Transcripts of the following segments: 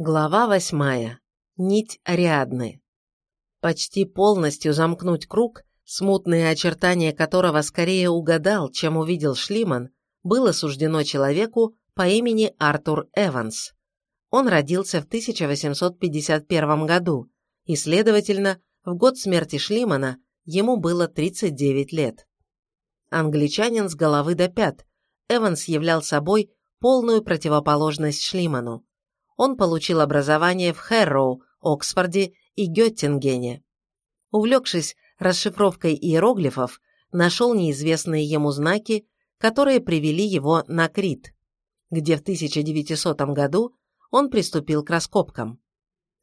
Глава восьмая. Нить Ариадны. Почти полностью замкнуть круг, смутные очертания которого скорее угадал, чем увидел Шлиман, было суждено человеку по имени Артур Эванс. Он родился в 1851 году, и, следовательно, в год смерти Шлимана ему было 39 лет. Англичанин с головы до пят, Эванс являл собой полную противоположность Шлиману он получил образование в Хэрроу, Оксфорде и Геттингене. Увлекшись расшифровкой иероглифов, нашел неизвестные ему знаки, которые привели его на Крит, где в 1900 году он приступил к раскопкам.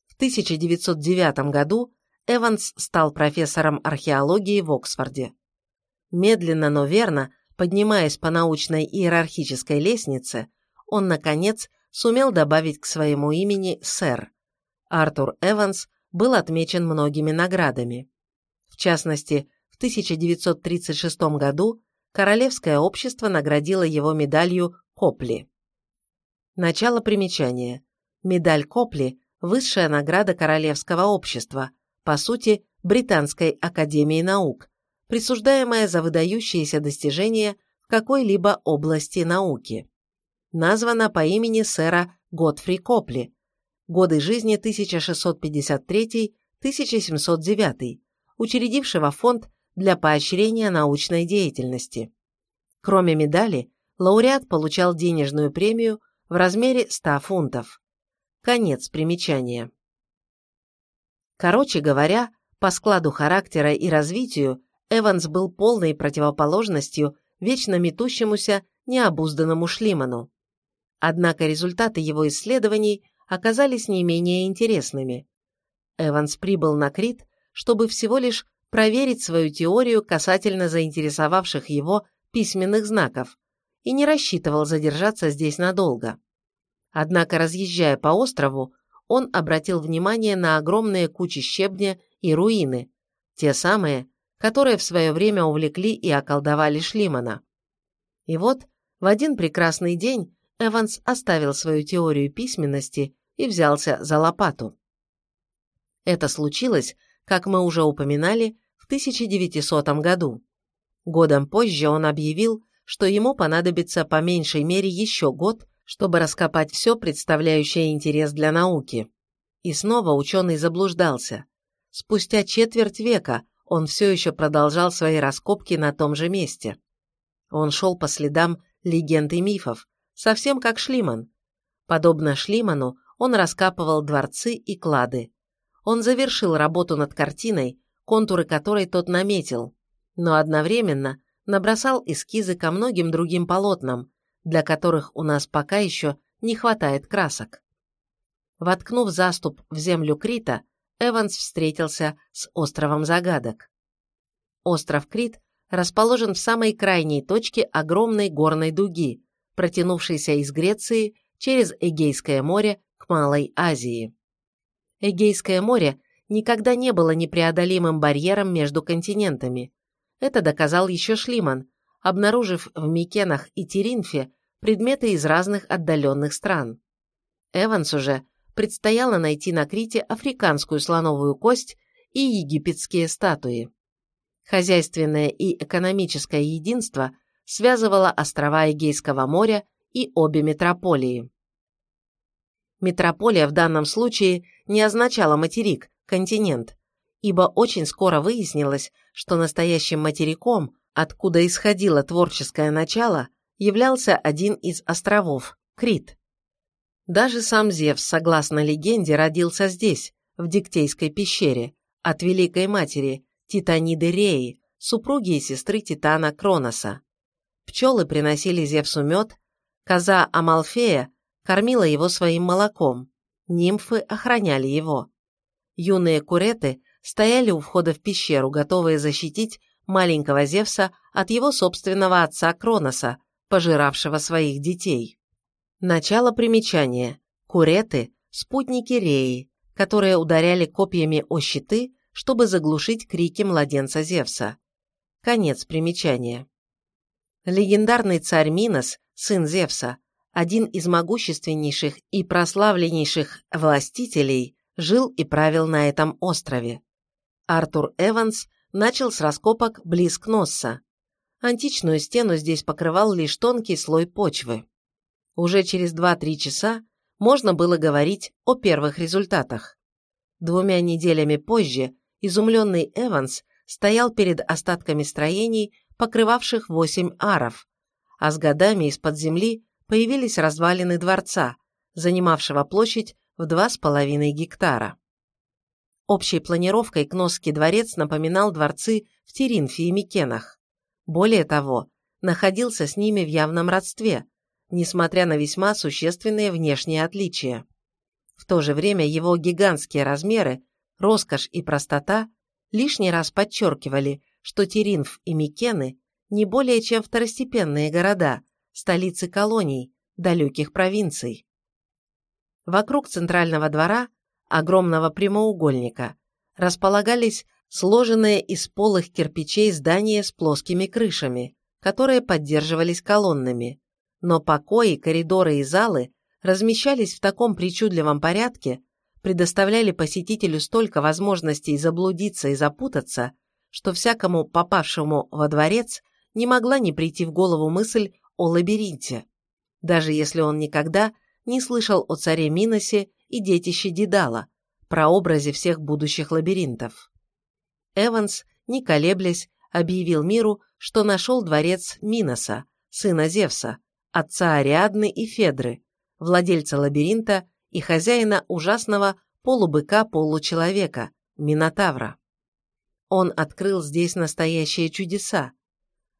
В 1909 году Эванс стал профессором археологии в Оксфорде. Медленно, но верно, поднимаясь по научной иерархической лестнице, он, наконец, сумел добавить к своему имени сэр. Артур Эванс был отмечен многими наградами. В частности, в 1936 году Королевское общество наградило его медалью Копли. Начало примечания. Медаль Копли – высшая награда Королевского общества, по сути, Британской академии наук, присуждаемая за выдающиеся достижения в какой-либо области науки названа по имени сэра Готфри Копли, годы жизни 1653-1709, учредившего фонд для поощрения научной деятельности. Кроме медали, лауреат получал денежную премию в размере 100 фунтов. Конец примечания. Короче говоря, по складу характера и развитию Эванс был полной противоположностью вечно метущемуся необузданному Шлиману. Однако результаты его исследований оказались не менее интересными. Эванс прибыл на Крит, чтобы всего лишь проверить свою теорию касательно заинтересовавших его письменных знаков и не рассчитывал задержаться здесь надолго. Однако, разъезжая по острову, он обратил внимание на огромные кучи щебня и руины, те самые, которые в свое время увлекли и околдовали Шлимана. И вот, в один прекрасный день Эванс оставил свою теорию письменности и взялся за лопату. Это случилось, как мы уже упоминали, в 1900 году. Годом позже он объявил, что ему понадобится по меньшей мере еще год, чтобы раскопать все, представляющее интерес для науки. И снова ученый заблуждался. Спустя четверть века он все еще продолжал свои раскопки на том же месте. Он шел по следам легенд и мифов, совсем как Шлиман. Подобно Шлиману, он раскапывал дворцы и клады. Он завершил работу над картиной, контуры которой тот наметил, но одновременно набросал эскизы ко многим другим полотнам, для которых у нас пока еще не хватает красок. Воткнув заступ в землю Крита, Эванс встретился с островом загадок. Остров Крит расположен в самой крайней точке огромной горной дуги, протянувшийся из Греции через Эгейское море к Малой Азии. Эгейское море никогда не было непреодолимым барьером между континентами. Это доказал еще Шлиман, обнаружив в Микенах и Теринфе предметы из разных отдаленных стран. Эвансу же предстояло найти на Крите африканскую слоновую кость и египетские статуи. Хозяйственное и экономическое единство – связывала острова Эгейского моря и обе метрополии. Метрополия в данном случае не означала материк, континент, ибо очень скоро выяснилось, что настоящим материком, откуда исходило творческое начало, являлся один из островов – Крит. Даже сам Зевс, согласно легенде, родился здесь, в Диктейской пещере, от Великой Матери, Титаниды Реи, супруги и сестры Титана Кроноса. Пчелы приносили Зевсу мед, коза Амалфея кормила его своим молоком, нимфы охраняли его. Юные куреты стояли у входа в пещеру, готовые защитить маленького Зевса от его собственного отца Кроноса, пожиравшего своих детей. Начало примечания. Куреты – спутники Реи, которые ударяли копьями о щиты, чтобы заглушить крики младенца Зевса. Конец примечания. Легендарный царь Минос, сын Зевса, один из могущественнейших и прославленнейших властителей, жил и правил на этом острове. Артур Эванс начал с раскопок близ Кносса. Античную стену здесь покрывал лишь тонкий слой почвы. Уже через 2-3 часа можно было говорить о первых результатах. Двумя неделями позже изумленный Эванс стоял перед остатками строений, покрывавших восемь аров, а с годами из-под земли появились развалины дворца, занимавшего площадь в два с половиной гектара. Общей планировкой Кносский дворец напоминал дворцы в Теринфе и Микенах. Более того, находился с ними в явном родстве, несмотря на весьма существенные внешние отличия. В то же время его гигантские размеры, роскошь и простота лишний раз подчеркивали, что Теринф и Микены не более чем второстепенные города, столицы колоний, далеких провинций. Вокруг центрального двора, огромного прямоугольника, располагались сложенные из полых кирпичей здания с плоскими крышами, которые поддерживались колоннами, но покои, коридоры и залы размещались в таком причудливом порядке, предоставляли посетителю столько возможностей заблудиться и запутаться, что всякому попавшему во дворец не могла не прийти в голову мысль о лабиринте, даже если он никогда не слышал о царе Миносе и детище Дедала, прообразе всех будущих лабиринтов. Эванс, не колеблясь, объявил миру, что нашел дворец Миноса, сына Зевса, отца Ариадны и Федры, владельца лабиринта и хозяина ужасного полубыка-получеловека, Минотавра. Он открыл здесь настоящие чудеса.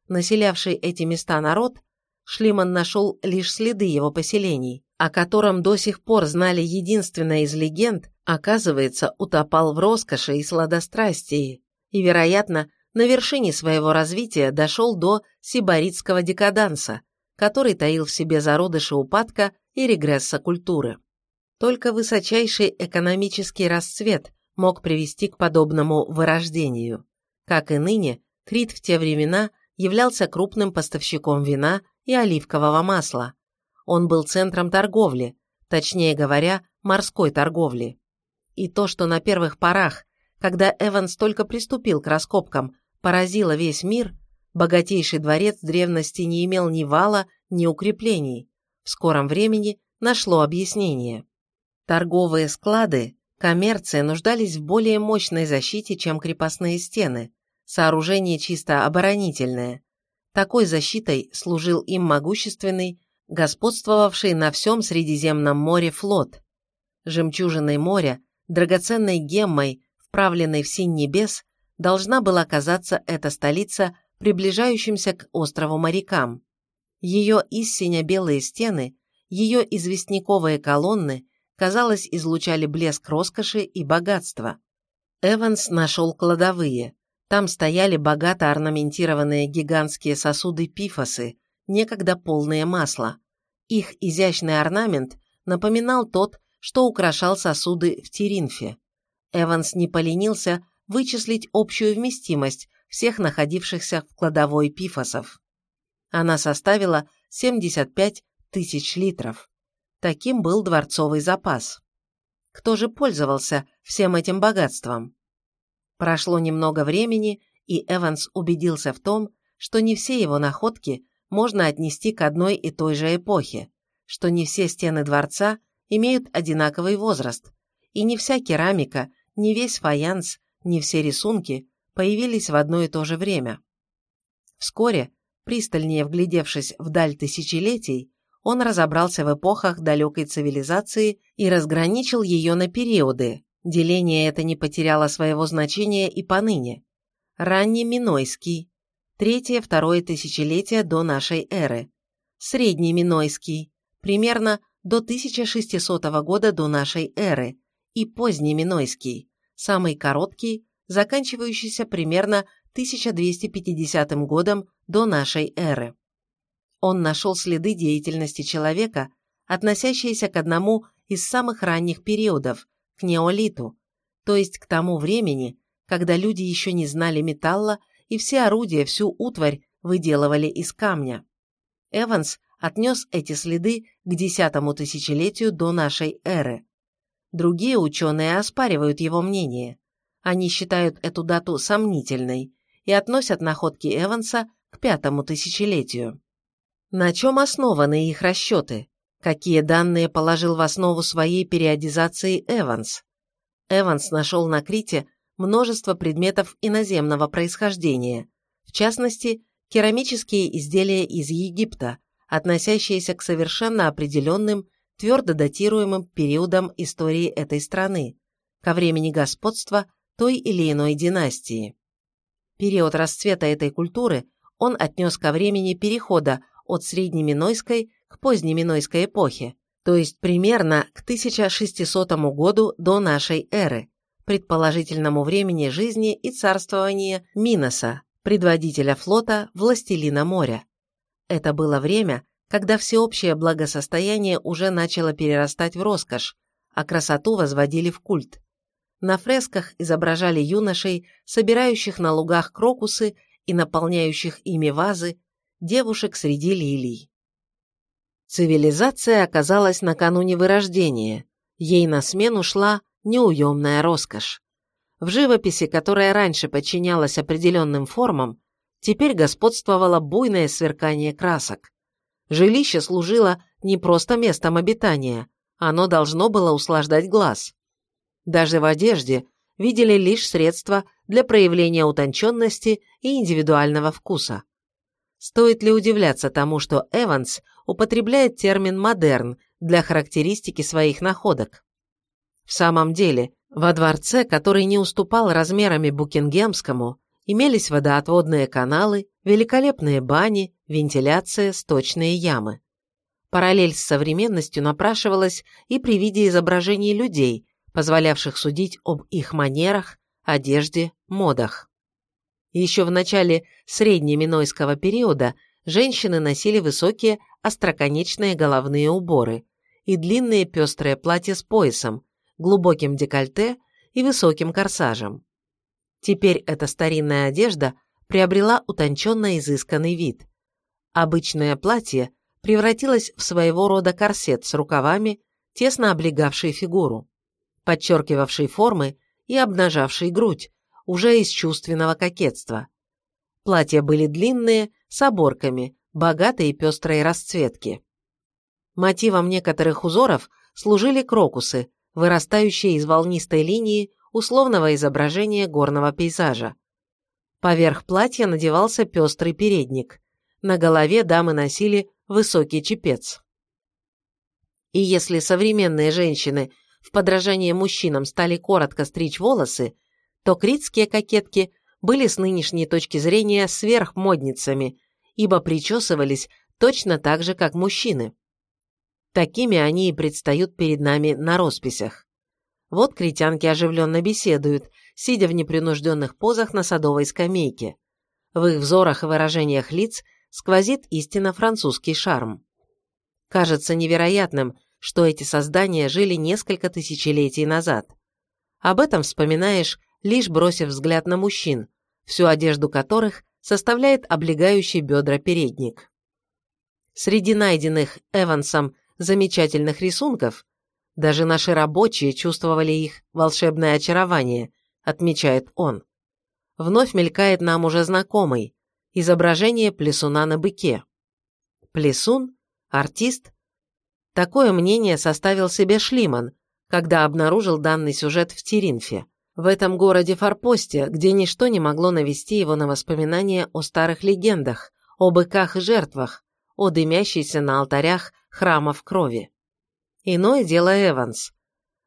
Населявший эти места народ, Шлиман нашел лишь следы его поселений, о котором до сих пор знали единственная из легенд, оказывается, утопал в роскоши и сладострастии, и, вероятно, на вершине своего развития дошел до сибаритского декаданса, который таил в себе зародыши упадка и регресса культуры. Только высочайший экономический расцвет мог привести к подобному вырождению. Как и ныне, Крит в те времена являлся крупным поставщиком вина и оливкового масла. Он был центром торговли, точнее говоря, морской торговли. И то, что на первых порах, когда Эванс только приступил к раскопкам, поразило весь мир, богатейший дворец древности не имел ни вала, ни укреплений, в скором времени нашло объяснение. Торговые склады, коммерция нуждались в более мощной защите, чем крепостные стены, сооружение чисто оборонительное. Такой защитой служил им могущественный, господствовавший на всем Средиземном море флот. Жемчужиной моря, драгоценной геммой, вправленной в синь небес, должна была казаться эта столица приближающимся к острову морякам. Ее истинно белые стены, ее известняковые колонны, казалось, излучали блеск роскоши и богатства. Эванс нашел кладовые. Там стояли богато орнаментированные гигантские сосуды пифосы, некогда полные масла. Их изящный орнамент напоминал тот, что украшал сосуды в Теринфе. Эванс не поленился вычислить общую вместимость всех находившихся в кладовой пифосов. Она составила 75 тысяч литров. Таким был дворцовый запас. Кто же пользовался всем этим богатством? Прошло немного времени, и Эванс убедился в том, что не все его находки можно отнести к одной и той же эпохе, что не все стены дворца имеют одинаковый возраст, и не вся керамика, не весь фаянс, не все рисунки появились в одно и то же время. Вскоре Пристальнее вглядевшись вдаль тысячелетий, он разобрался в эпохах далекой цивилизации и разграничил ее на периоды. Деление это не потеряло своего значения и поныне. Ранний Минойский, третье-второе тысячелетие до нашей эры. Средний Минойский, примерно до 1600 года до нашей эры. И поздний Минойский, самый короткий, заканчивающийся примерно 1250 годом до нашей эры. Он нашел следы деятельности человека, относящиеся к одному из самых ранних периодов, к неолиту, то есть к тому времени, когда люди еще не знали металла и все орудия, всю утварь выделывали из камня. Эванс отнес эти следы к десятому тысячелетию до нашей эры. Другие ученые оспаривают его мнение. Они считают эту дату сомнительной и относят находки Эванса к пятому тысячелетию. На чем основаны их расчеты? Какие данные положил в основу своей периодизации Эванс? Эванс нашел на Крите множество предметов иноземного происхождения, в частности, керамические изделия из Египта, относящиеся к совершенно определенным, твердо датируемым периодам истории этой страны, ко времени господства той или иной династии. Период расцвета этой культуры он отнес ко времени перехода от среднеминойской к позднеминойской эпохе, то есть примерно к 1600 году до нашей эры, предположительному времени жизни и царствования Миноса, предводителя флота Властелина моря. Это было время, когда всеобщее благосостояние уже начало перерастать в роскошь, а красоту возводили в культ. На фресках изображали юношей, собирающих на лугах крокусы и наполняющих ими вазы, девушек среди лилий. Цивилизация оказалась накануне вырождения, ей на смену шла неуемная роскошь. В живописи, которая раньше подчинялась определенным формам, теперь господствовало буйное сверкание красок. Жилище служило не просто местом обитания, оно должно было услаждать глаз. Даже в одежде видели лишь средства для проявления утонченности и индивидуального вкуса. Стоит ли удивляться тому, что Эванс употребляет термин «модерн» для характеристики своих находок? В самом деле, во дворце, который не уступал размерами Букингемскому, имелись водоотводные каналы, великолепные бани, вентиляция, сточные ямы. Параллель с современностью напрашивалась и при виде изображений людей, позволявших судить об их манерах, одежде, модах. Еще в начале среднеминойского периода женщины носили высокие остроконечные головные уборы и длинные пестрые платья с поясом, глубоким декольте и высоким корсажем. Теперь эта старинная одежда приобрела утонченно изысканный вид. Обычное платье превратилось в своего рода корсет с рукавами, тесно облегавший фигуру подчеркивавший формы и обнажавший грудь, уже из чувственного кокетства. Платья были длинные, с оборками, богатой и пестрой расцветки. Мотивом некоторых узоров служили крокусы, вырастающие из волнистой линии условного изображения горного пейзажа. Поверх платья надевался пестрый передник. На голове дамы носили высокий чепец. И если современные женщины – в подражание мужчинам стали коротко стричь волосы, то критские кокетки были с нынешней точки зрения сверхмодницами, ибо причесывались точно так же, как мужчины. Такими они и предстают перед нами на росписях. Вот критянки оживленно беседуют, сидя в непринужденных позах на садовой скамейке. В их взорах и выражениях лиц сквозит истинно французский шарм. Кажется невероятным, что эти создания жили несколько тысячелетий назад. Об этом вспоминаешь, лишь бросив взгляд на мужчин, всю одежду которых составляет облегающий бедра передник. Среди найденных Эвансом замечательных рисунков даже наши рабочие чувствовали их волшебное очарование, отмечает он. Вновь мелькает нам уже знакомый изображение плесуна на быке. Плесун, артист, Такое мнение составил себе Шлиман, когда обнаружил данный сюжет в Теринфе, в этом городе-форпосте, где ничто не могло навести его на воспоминания о старых легендах, о быках и жертвах, о дымящейся на алтарях храмов крови. Иное дело Эванс.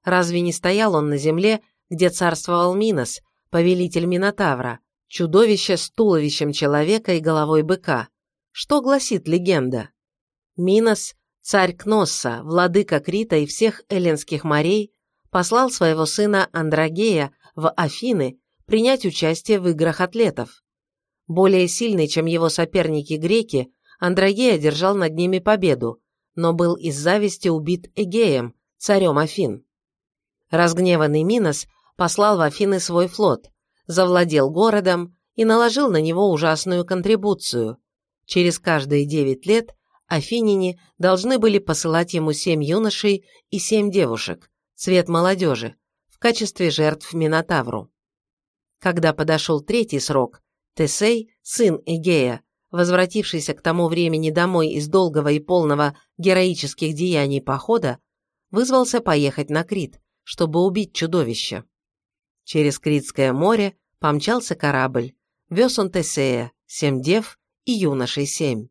Разве не стоял он на земле, где царствовал Минос, повелитель Минотавра, чудовище с туловищем человека и головой быка? Что гласит легенда? Минос Царь Кносса, владыка Крита и всех эллинских морей, послал своего сына Андрогея в Афины принять участие в играх атлетов. Более сильный, чем его соперники греки, Андрогей одержал над ними победу, но был из зависти убит Эгеем, царем Афин. Разгневанный Минос послал в Афины свой флот, завладел городом и наложил на него ужасную контрибуцию. Через каждые девять лет Афиняне должны были посылать ему семь юношей и семь девушек, цвет молодежи, в качестве жертв Минотавру. Когда подошел третий срок, Тесей, сын Эгея, возвратившийся к тому времени домой из долгого и полного героических деяний похода, вызвался поехать на Крит, чтобы убить чудовище. Через Критское море помчался корабль, вез он Тесея, семь дев и юношей семь.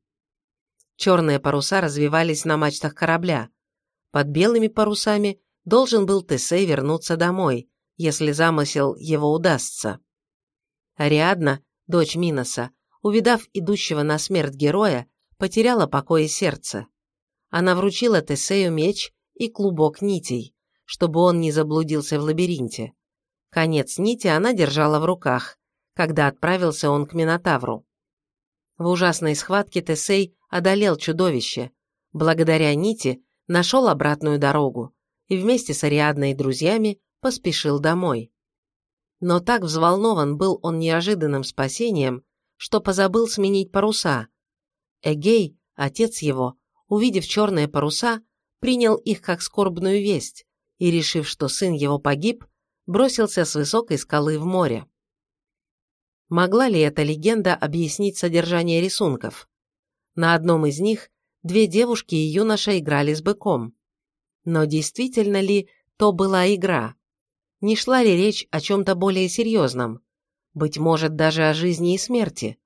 Черные паруса развивались на мачтах корабля. Под белыми парусами должен был Тесей вернуться домой, если замысел его удастся. Ариадна, дочь Миноса, увидав идущего на смерть героя, потеряла покой и сердце. Она вручила Тесею меч и клубок нитей, чтобы он не заблудился в лабиринте. Конец нити она держала в руках, когда отправился он к Минотавру. В ужасной схватке Тесей одолел чудовище, благодаря нити нашел обратную дорогу и вместе с Ариадной и друзьями поспешил домой. Но так взволнован был он неожиданным спасением, что позабыл сменить паруса. Эгей, отец его, увидев черные паруса, принял их как скорбную весть и, решив, что сын его погиб, бросился с высокой скалы в море. Могла ли эта легенда объяснить содержание рисунков? На одном из них две девушки и юноша играли с быком. Но действительно ли то была игра? Не шла ли речь о чем-то более серьезном? Быть может, даже о жизни и смерти?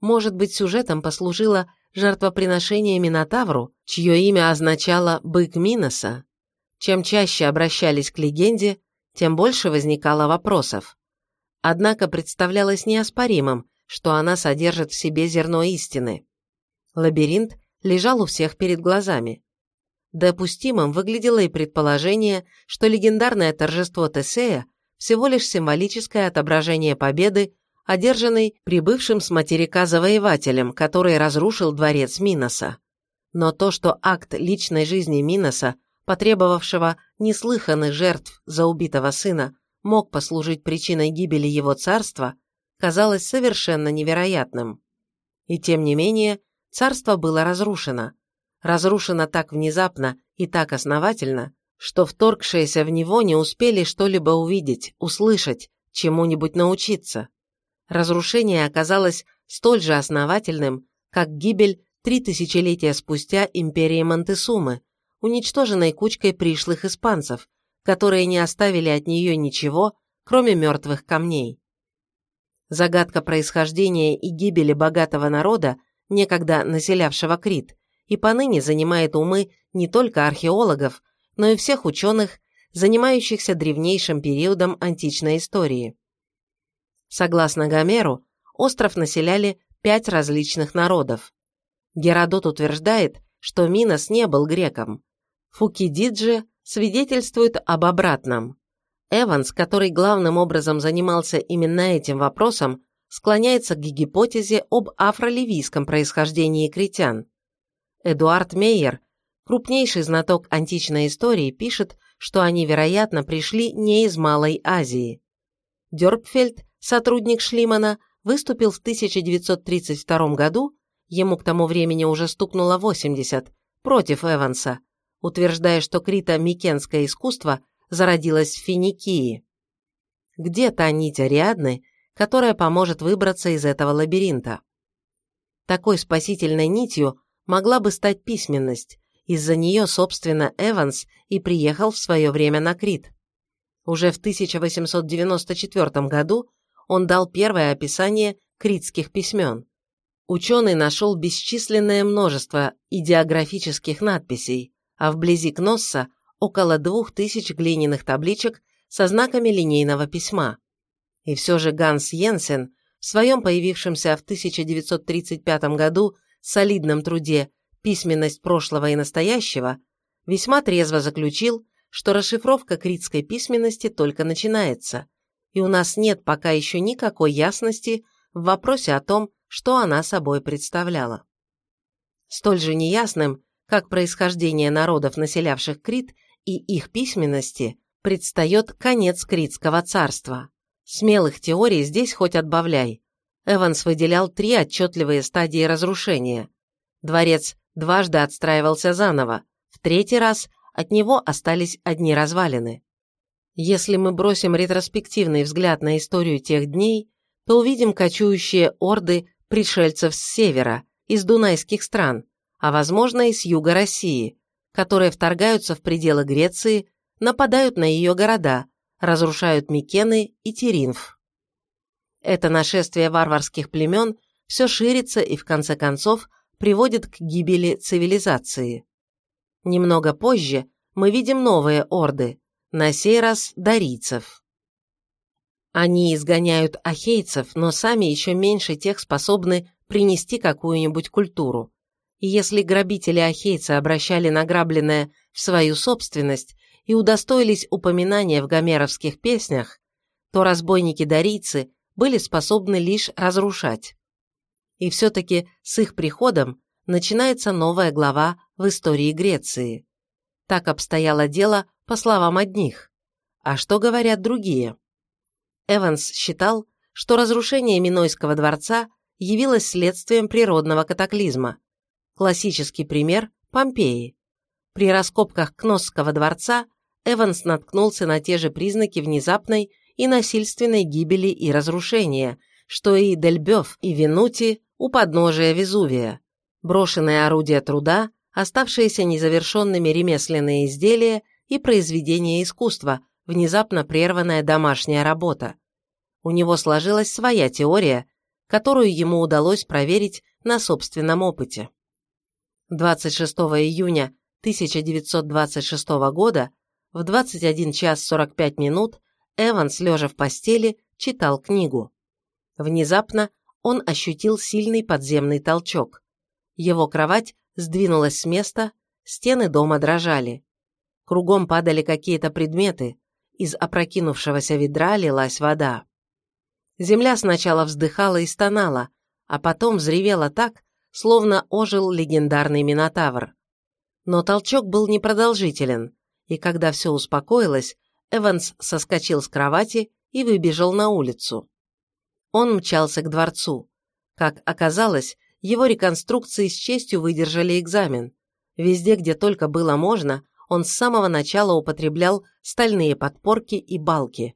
Может быть, сюжетом послужило жертвоприношение Минотавру, чье имя означало «бык Миноса»? Чем чаще обращались к легенде, тем больше возникало вопросов. Однако представлялось неоспоримым, что она содержит в себе зерно истины. Лабиринт лежал у всех перед глазами. Допустимым выглядело и предположение, что легендарное торжество Тесея всего лишь символическое отображение победы, одержанной прибывшим с материка завоевателем, который разрушил дворец Миноса. Но то, что акт личной жизни Миноса, потребовавшего неслыханных жертв за убитого сына, мог послужить причиной гибели его царства, казалось совершенно невероятным. И тем не менее, царство было разрушено. Разрушено так внезапно и так основательно, что вторгшиеся в него не успели что-либо увидеть, услышать, чему-нибудь научиться. Разрушение оказалось столь же основательным, как гибель три тысячелетия спустя империи Монтесумы, уничтоженной кучкой пришлых испанцев, которые не оставили от нее ничего, кроме мертвых камней. Загадка происхождения и гибели богатого народа, некогда населявшего Крит, и поныне занимает умы не только археологов, но и всех ученых, занимающихся древнейшим периодом античной истории. Согласно Гомеру, остров населяли пять различных народов. Геродот утверждает, что Минос не был греком. Фукидиджи свидетельствует об обратном. Эванс, который главным образом занимался именно этим вопросом, склоняется к гипотезе об афроливийском происхождении критян. Эдуард Мейер, крупнейший знаток античной истории, пишет, что они, вероятно, пришли не из Малой Азии. Дёрпфельд, сотрудник Шлимана, выступил в 1932 году, ему к тому времени уже стукнуло 80, против Эванса, утверждая, что крито-микенское искусство зародилось в Финикии. Где та нить Ариадны, которая поможет выбраться из этого лабиринта? Такой спасительной нитью могла бы стать письменность, из-за нее, собственно, Эванс и приехал в свое время на Крит. Уже в 1894 году он дал первое описание критских письмен. Ученый нашел бесчисленное множество идеографических надписей, а вблизи Кносса около двух тысяч глиняных табличек со знаками линейного письма. И все же Ганс Йенсен в своем появившемся в 1935 году солидном труде «Письменность прошлого и настоящего» весьма трезво заключил, что расшифровка критской письменности только начинается, и у нас нет пока еще никакой ясности в вопросе о том, что она собой представляла. Столь же неясным как происхождение народов, населявших Крит, и их письменности, предстает конец Критского царства. Смелых теорий здесь хоть отбавляй. Эванс выделял три отчетливые стадии разрушения. Дворец дважды отстраивался заново, в третий раз от него остались одни развалины. Если мы бросим ретроспективный взгляд на историю тех дней, то увидим кочующие орды пришельцев с севера, из дунайских стран, а возможно и с юга России, которые вторгаются в пределы Греции, нападают на ее города, разрушают Микены и Теринф. Это нашествие варварских племен все ширится и в конце концов приводит к гибели цивилизации. Немного позже мы видим новые орды, на сей раз дарийцев. Они изгоняют ахейцев, но сами еще меньше тех способны принести какую-нибудь культуру. И если грабители-ахейцы обращали награбленное в свою собственность и удостоились упоминания в гомеровских песнях, то разбойники-дарийцы были способны лишь разрушать. И все-таки с их приходом начинается новая глава в истории Греции. Так обстояло дело по словам одних. А что говорят другие? Эванс считал, что разрушение Минойского дворца явилось следствием природного катаклизма. Классический пример – Помпеи. При раскопках Кносского дворца Эванс наткнулся на те же признаки внезапной и насильственной гибели и разрушения, что и Дельбёв и Винути у подножия Везувия. Брошенные орудия труда, оставшиеся незавершенными ремесленные изделия и произведение искусства, внезапно прерванная домашняя работа. У него сложилась своя теория, которую ему удалось проверить на собственном опыте. 26 июня 1926 года в 21 час 45 минут Эванс, лежа в постели, читал книгу. Внезапно он ощутил сильный подземный толчок. Его кровать сдвинулась с места, стены дома дрожали. Кругом падали какие-то предметы, из опрокинувшегося ведра лилась вода. Земля сначала вздыхала и стонала, а потом взревела так, словно ожил легендарный Минотавр. Но толчок был непродолжителен, и когда все успокоилось, Эванс соскочил с кровати и выбежал на улицу. Он мчался к дворцу. Как оказалось, его реконструкции с честью выдержали экзамен. Везде, где только было можно, он с самого начала употреблял стальные подпорки и балки.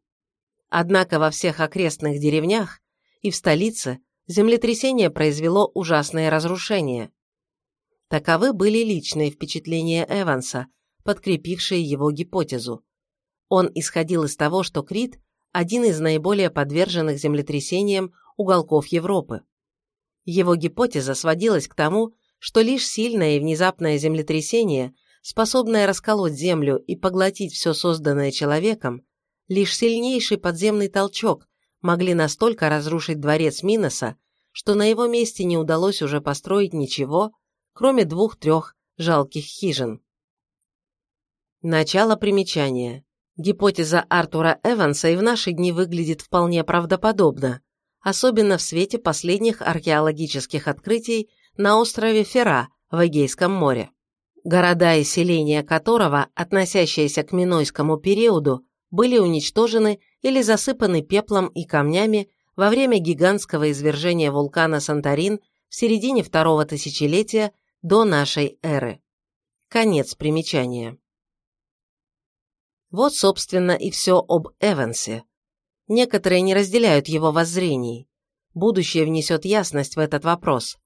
Однако во всех окрестных деревнях и в столице землетрясение произвело ужасные разрушения. Таковы были личные впечатления Эванса, подкрепившие его гипотезу. Он исходил из того, что Крит – один из наиболее подверженных землетрясениям уголков Европы. Его гипотеза сводилась к тому, что лишь сильное и внезапное землетрясение способная расколоть землю и поглотить все созданное человеком, лишь сильнейший подземный толчок могли настолько разрушить дворец Миноса, что на его месте не удалось уже построить ничего, кроме двух-трех жалких хижин. Начало примечания. Гипотеза Артура Эванса и в наши дни выглядит вполне правдоподобно, особенно в свете последних археологических открытий на острове Фера в Эгейском море города и селения которого, относящиеся к Минойскому периоду, были уничтожены или засыпаны пеплом и камнями во время гигантского извержения вулкана Санторин в середине второго тысячелетия до нашей эры. Конец примечания. Вот, собственно, и все об Эвансе. Некоторые не разделяют его воззрений. Будущее внесет ясность в этот вопрос.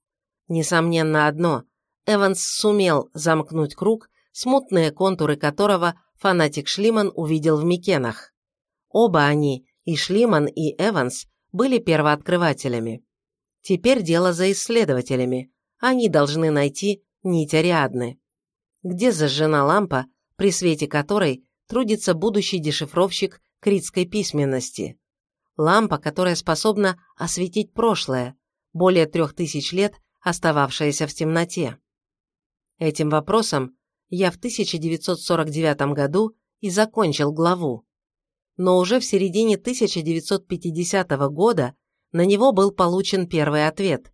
Несомненно одно – Эванс сумел замкнуть круг, смутные контуры которого фанатик Шлиман увидел в Микенах. Оба они, и Шлиман, и Эванс, были первооткрывателями. Теперь дело за исследователями. Они должны найти нить Ариадны. Где зажжена лампа, при свете которой трудится будущий дешифровщик критской письменности? Лампа, которая способна осветить прошлое, более трех тысяч лет остававшееся в темноте. Этим вопросом я в 1949 году и закончил главу. Но уже в середине 1950 года на него был получен первый ответ.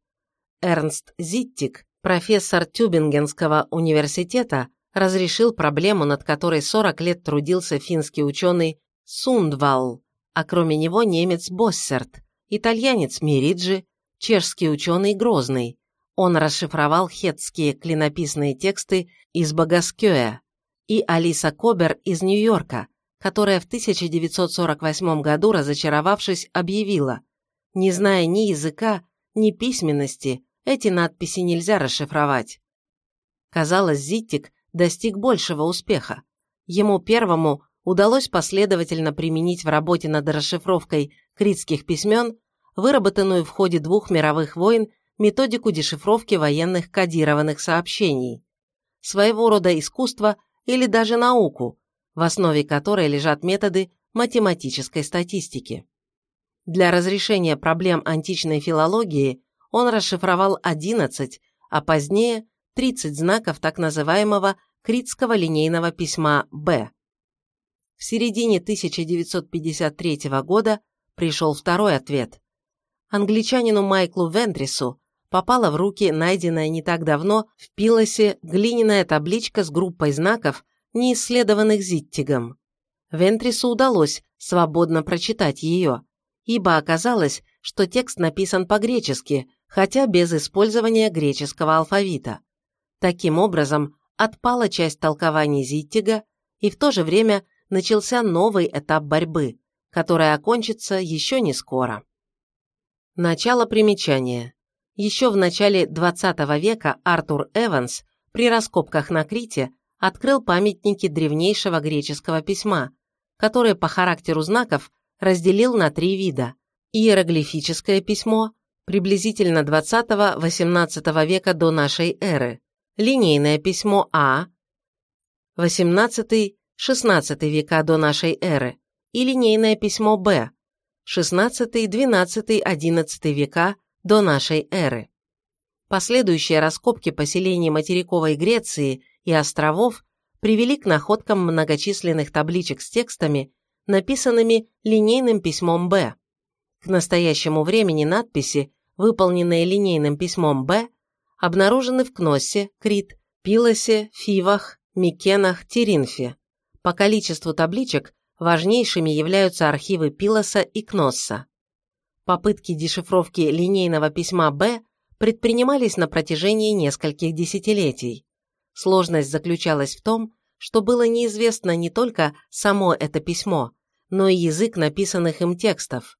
Эрнст Зиттик, профессор Тюбингенского университета, разрешил проблему, над которой 40 лет трудился финский ученый Сундвал, а кроме него немец Боссерт, итальянец Мериджи, чешский ученый Грозный, Он расшифровал хетские клинописные тексты из Багаскёя и Алиса Кобер из Нью-Йорка, которая в 1948 году, разочаровавшись, объявила, не зная ни языка, ни письменности, эти надписи нельзя расшифровать. Казалось, Зиттик достиг большего успеха. Ему первому удалось последовательно применить в работе над расшифровкой критских письмен выработанную в ходе двух мировых войн методику дешифровки военных кодированных сообщений. Своего рода искусство или даже науку, в основе которой лежат методы математической статистики. Для разрешения проблем античной филологии он расшифровал 11, а позднее 30 знаков так называемого критского линейного письма «Б». В середине 1953 года пришел второй ответ. Англичанину Майклу Вентрису попала в руки найденная не так давно в Пилосе глиняная табличка с группой знаков, не исследованных Зиттигом. Вентрису удалось свободно прочитать ее, ибо оказалось, что текст написан по-гречески, хотя без использования греческого алфавита. Таким образом, отпала часть толкований Зиттига, и в то же время начался новый этап борьбы, который окончится еще не скоро. Начало примечания. Еще в начале XX века Артур Эванс при раскопках на Крите открыл памятники древнейшего греческого письма, которые по характеру знаков разделил на три вида – иероглифическое письмо, приблизительно 20-18 века до нашей эры, линейное письмо А, 18-16 века до нашей эры и линейное письмо Б, 16, 12, 11 века до нашей эры. Последующие раскопки поселений материковой Греции и островов привели к находкам многочисленных табличек с текстами, написанными линейным письмом Б. К настоящему времени надписи, выполненные линейным письмом Б, обнаружены в Кноссе, Крит, Пилосе, Фивах, Микенах, Теринфе. По количеству табличек важнейшими являются архивы Пилоса и Кносса. Попытки дешифровки линейного письма Б предпринимались на протяжении нескольких десятилетий. Сложность заключалась в том, что было неизвестно не только само это письмо, но и язык написанных им текстов.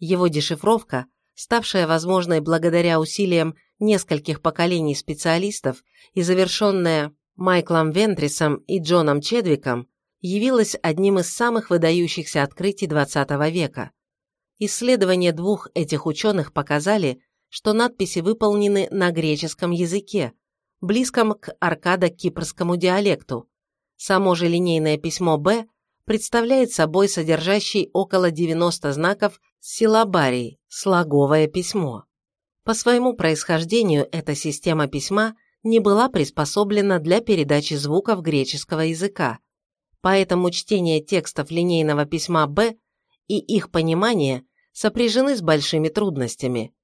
Его дешифровка, ставшая возможной благодаря усилиям нескольких поколений специалистов и завершенная Майклом Вентрисом и Джоном Чедвиком, явилась одним из самых выдающихся открытий XX века. Исследования двух этих ученых показали, что надписи выполнены на греческом языке, близком к аркадо-кипрскому диалекту. Само же линейное письмо «Б» представляет собой содержащий около 90 знаков силабарий, слоговое письмо. По своему происхождению эта система письма не была приспособлена для передачи звуков греческого языка, поэтому чтение текстов линейного письма «Б» и их понимание сопряжены с большими трудностями.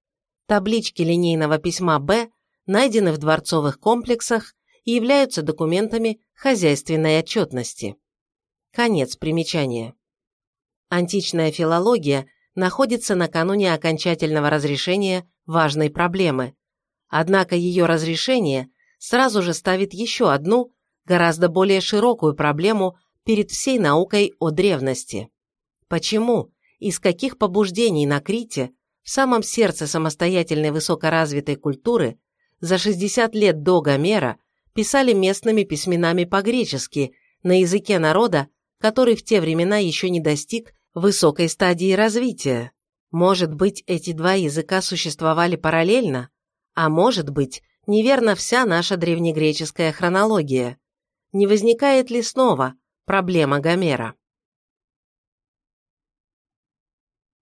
Таблички линейного письма «Б» найдены в дворцовых комплексах и являются документами хозяйственной отчетности. Конец примечания. Античная филология находится накануне окончательного разрешения важной проблемы, однако ее разрешение сразу же ставит еще одну, гораздо более широкую проблему перед всей наукой о древности. Почему, из каких побуждений на Крите, в самом сердце самостоятельной высокоразвитой культуры, за 60 лет до Гомера писали местными письменами по-гречески, на языке народа, который в те времена еще не достиг высокой стадии развития. Может быть, эти два языка существовали параллельно? А может быть, неверна вся наша древнегреческая хронология? Не возникает ли снова проблема Гомера?